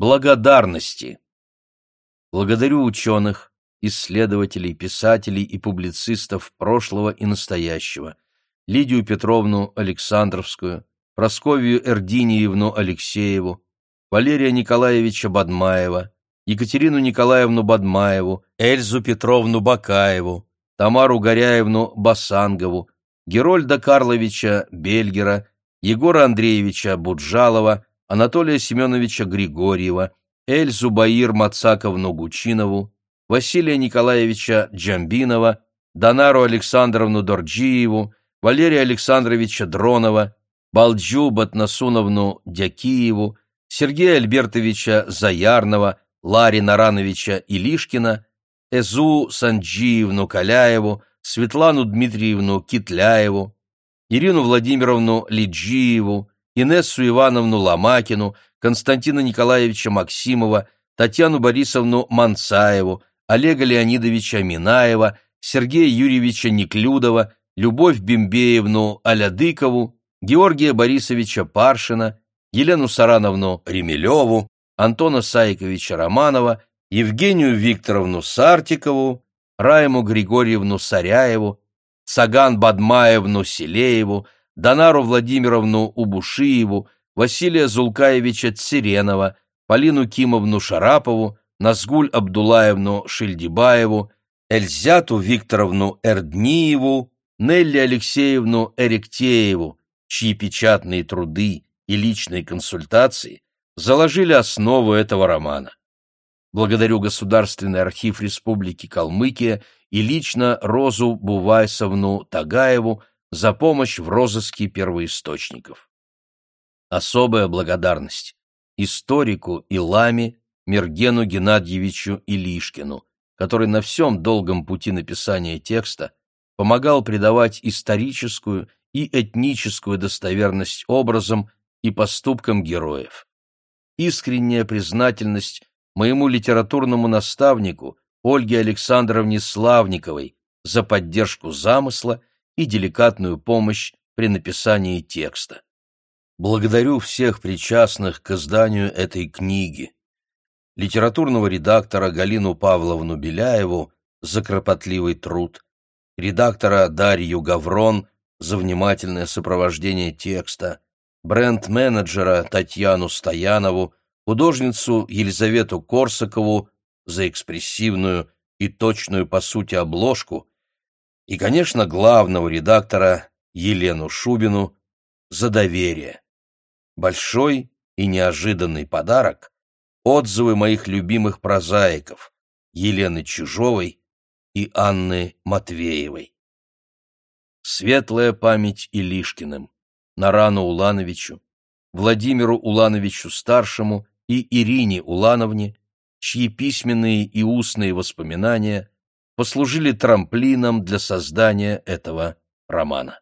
Благодарности. Благодарю ученых, исследователей, писателей и публицистов прошлого и настоящего, Лидию Петровну Александровскую, Просковью Эрдиниевну Алексееву, Валерия Николаевича Бадмаева, Екатерину Николаевну Бадмаеву, Эльзу Петровну Бакаеву, Тамару Горяевну Басангову, Герольда Карловича Бельгера, Егора Андреевича Буджалова, Анатолия Семеновича Григорьева, Эльзу Баир Мацаковну Гучинову, Василия Николаевича Джамбинова, Донару Александровну Дорджиеву, Валерия Александровича Дронова, Балджу Батнасуновну Дякиеву, Сергея Альбертовича Заярного, Лари Нарановича Илишкина, Эзу Санджиевну Каляеву, Светлану Дмитриевну Китляеву, Ирину Владимировну Лиджиеву, Инессу Ивановну Ломакину, Константина Николаевича Максимова, Татьяну Борисовну Манцаеву, Олега Леонидовича Минаева, Сергея Юрьевича Неклюдова, Любовь Бимбеевну Алядыкову, Георгия Борисовича Паршина, Елену Сарановну Ремелеву, Антона Саиковича Романова, Евгению Викторовну Сартикову, Раему Григорьевну Саряеву, Саган Бадмаевну Селееву, Донару Владимировну Убушиеву, Василия Зулкаевича Циренова, Полину Кимовну Шарапову, Назгуль Абдулаевну Шильдибаеву, Эльзяту Викторовну Эрдниеву, Нелли Алексеевну Эриктееву, чьи печатные труды и личные консультации заложили основу этого романа. Благодарю Государственный архив Республики Калмыкия и лично Розу Бувайсовну Тагаеву за помощь в розыске первоисточников. Особая благодарность историку Иламе Мергену Геннадьевичу Илишкину, который на всем долгом пути написания текста помогал придавать историческую и этническую достоверность образам и поступкам героев. Искренняя признательность моему литературному наставнику Ольге Александровне Славниковой за поддержку замысла и деликатную помощь при написании текста. Благодарю всех причастных к изданию этой книги. Литературного редактора Галину Павловну Беляеву за кропотливый труд, редактора Дарью Гаврон за внимательное сопровождение текста, бренд-менеджера Татьяну Стоянову, художницу Елизавету Корсакову за экспрессивную и точную по сути обложку и, конечно, главного редактора Елену Шубину за доверие. Большой и неожиданный подарок — отзывы моих любимых прозаиков Елены Чужовой и Анны Матвеевой. Светлая память Илишкиным, Нарану Улановичу, Владимиру Улановичу-старшему и Ирине Улановне, чьи письменные и устные воспоминания послужили трамплином для создания этого романа.